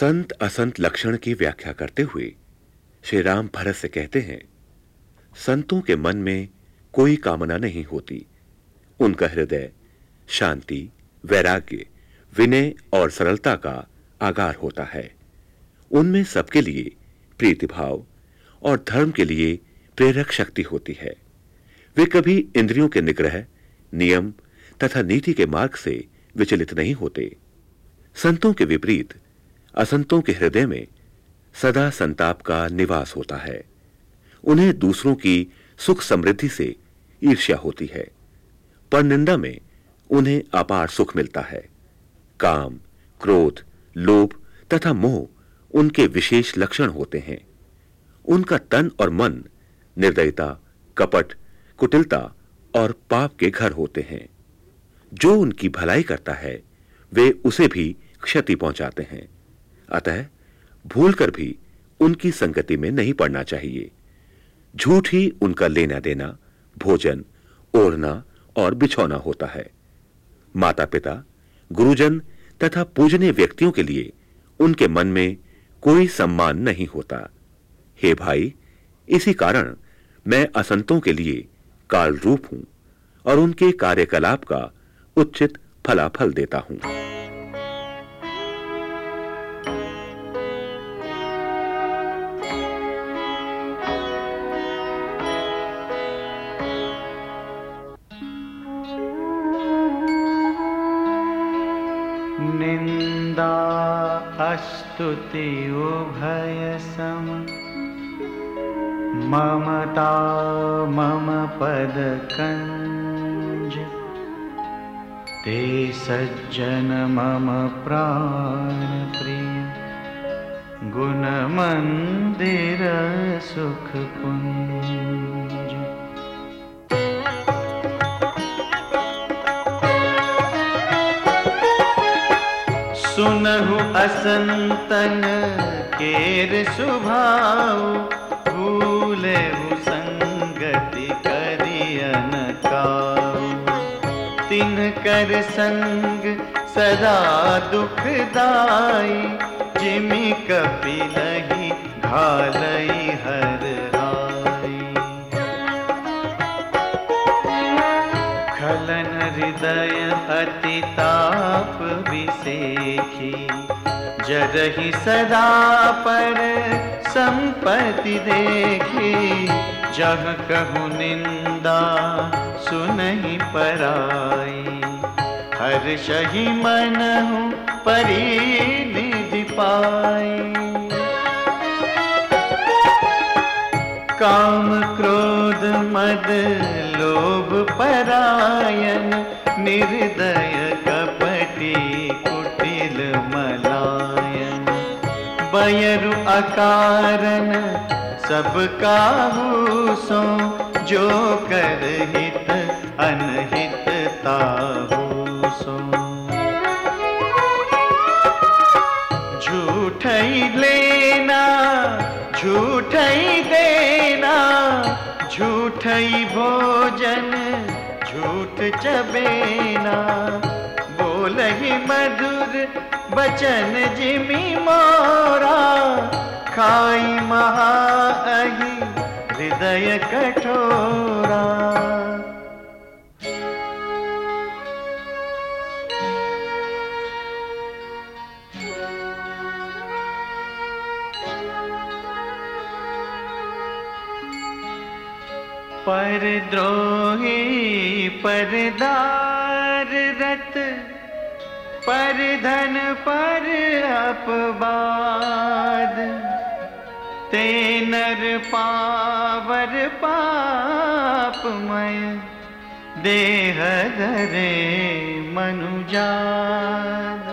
संत असंत लक्षण की व्याख्या करते हुए श्री राम भरत से कहते हैं, संतों के मन में कोई कामना नहीं होती। उनका हृदय शांति, वैराग्य, विनय और सरलता का आगार होता है। उनमें सबके लिए प्रीतिभाव और धर्म के लिए प्रेरक शक्ति होती है। वे कभी इंद्रियों के निग्रह, नियम तथा नीति के मार्ग से विचलित नहीं होते। संतों के विपरीत असंतों के हृदय में सदा संताप का निवास होता है। उन्हें दूसरों की सुख समृद्धि से ईर्ष्या होती है। पर निंदा में उन्हें अपार सुख मिलता है। काम, क्रोध, लोभ तथा मोह उनके विशेष लक्षण होते हैं। उनका तन और मन निर्दयता, कपट, कुटिलता और पाप के घर होते हैं। जो उनकी भलाई करता है, वे उसे भी क्षति पहुंचाते हैं। अतः भूलकर भी उनकी संगति में नहीं पड़ना चाहिए। झूठ ही उनका लेना देना, भोजन, ओढ़ना और बिछौना होता है। माता पिता गुरुजन तथा पूजनीय व्यक्तियों के लिए उनके मन में कोई सम्मान नहीं होता। हे भाई, इसी कारण मैं असंतों के लिए काल रूप हूँ और उनके कार्यकलाप का उचित फलाफल देता हूँ। अस्तुति उभयसम। ममता मम पदकञ्ज। ते सज्जन मम प्राणप्रिय। गुणमन्दिर सुनहु असंतन केर सुभाव, भूलेहु संगति करियन का तिन कर संग सदा दुखदाई, जिमि कपिलहि घालई हर खलन हृदय अति ताप विसेखी जरहि सदा पर संपत्ति देखी। जह कहु निंदा सुनहि पराई। हर शही मनहु परी निधि पाई। काम क्रोध मद मद लोभ परायण, निर्दय कपटी कुटिल मलायन। बयरु अकारन सब काहू सो जो कर हित अनहित ताहू सो झूठ लेना, झूठ देना ही भोजन झूठ चबेना। बोल ही मधुर बचन जिमी मोरा। खाई महा हृदय कठोरा। परद्रोही परदार रत पर धन पर अपवाद। ते नर पावर पापमय देह धरे मनुजाद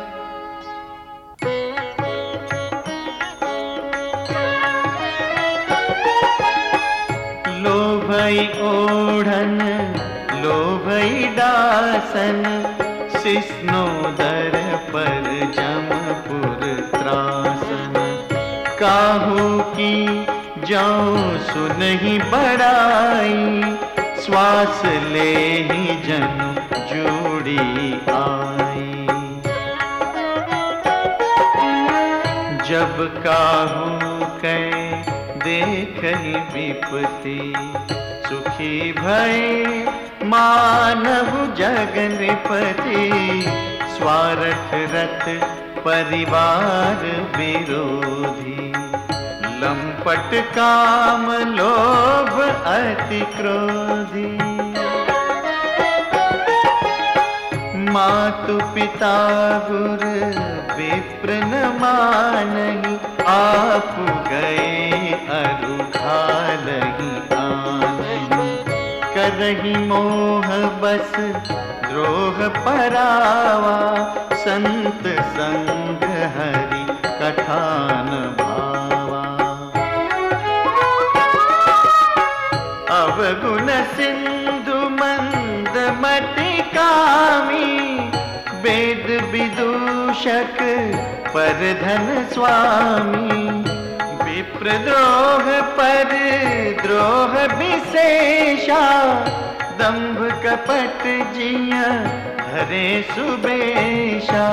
लोभई ओढ़न, लोभई दासन शिष्णोदर पर जमपुर त्रासन। काहू की जाऊँ सुनहि बड़ाई, श्वास ले ही जन जोड़ी आई। जब काहू कै देख विपति सुखी भय मानव जगनपति स्वार्थ रत परिवार विरोधी। लंपट काम लोभ अति क्रोधी। मातु पिता गुर विप्रन न मानही, आप गए अरुघालही करही मोह बस, द्रोह परावा, संत संग हरि कठान भावा। अवगुण सिंधु मंद मति कामी, वेद विदूषक पर धन स्वामी। विप्रद्रोह पर द्रोह विशेषा दंभ कपट जिया हरे सुबेशा।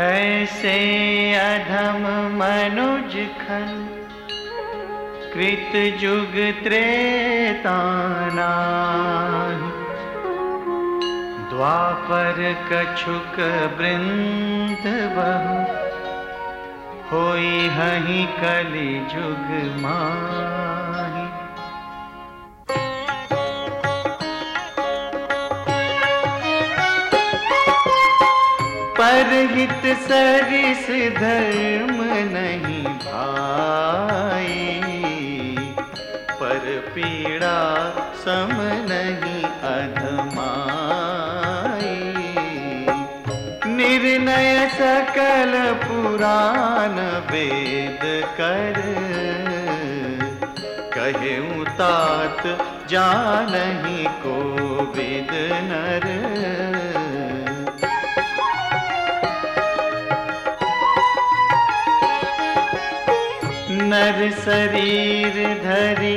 ऐसे अधम मनुज खन, कृत जुग त्रेताना। द्वापर कछुक वृंद बहु होई हही कलि जुग माही। परहित सरिस धर्म नहीं भाई। निर्णय सकल पुराण वेद कर। कहे तात जान ही को वेद नर। नर शरीर धरि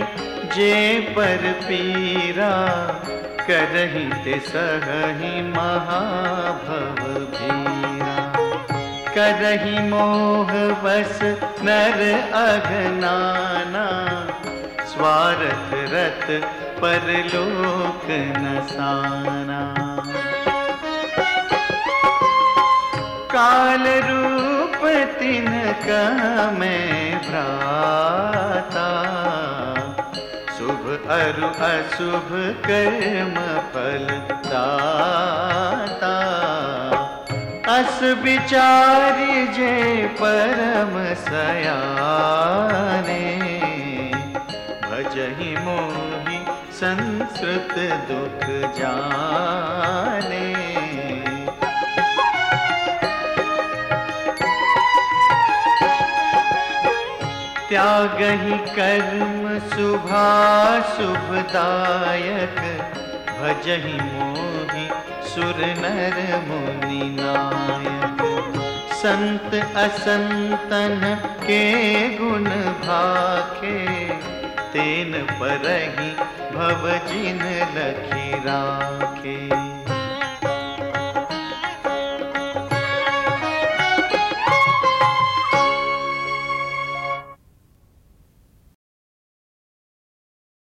जे पर पीरा, करही ते सहही महाभव भीरा करही मोह बस नर अघनाना। स्वार्थ रत परलोक नसाना। काल रूप तिनका मैं भ्राता। शुभ अरु अशुभ कर्म फल दाता। अस विचार जे परम सयाने। भजहि मोहि संस्कृत दुख जाने। त्याग ही कर्म शुभाशुभदायक भजहि मोहि सुर नर मुनि नायक। संत असंतन के गुण भाखे। तेन परहि भव जिन लखी राखे।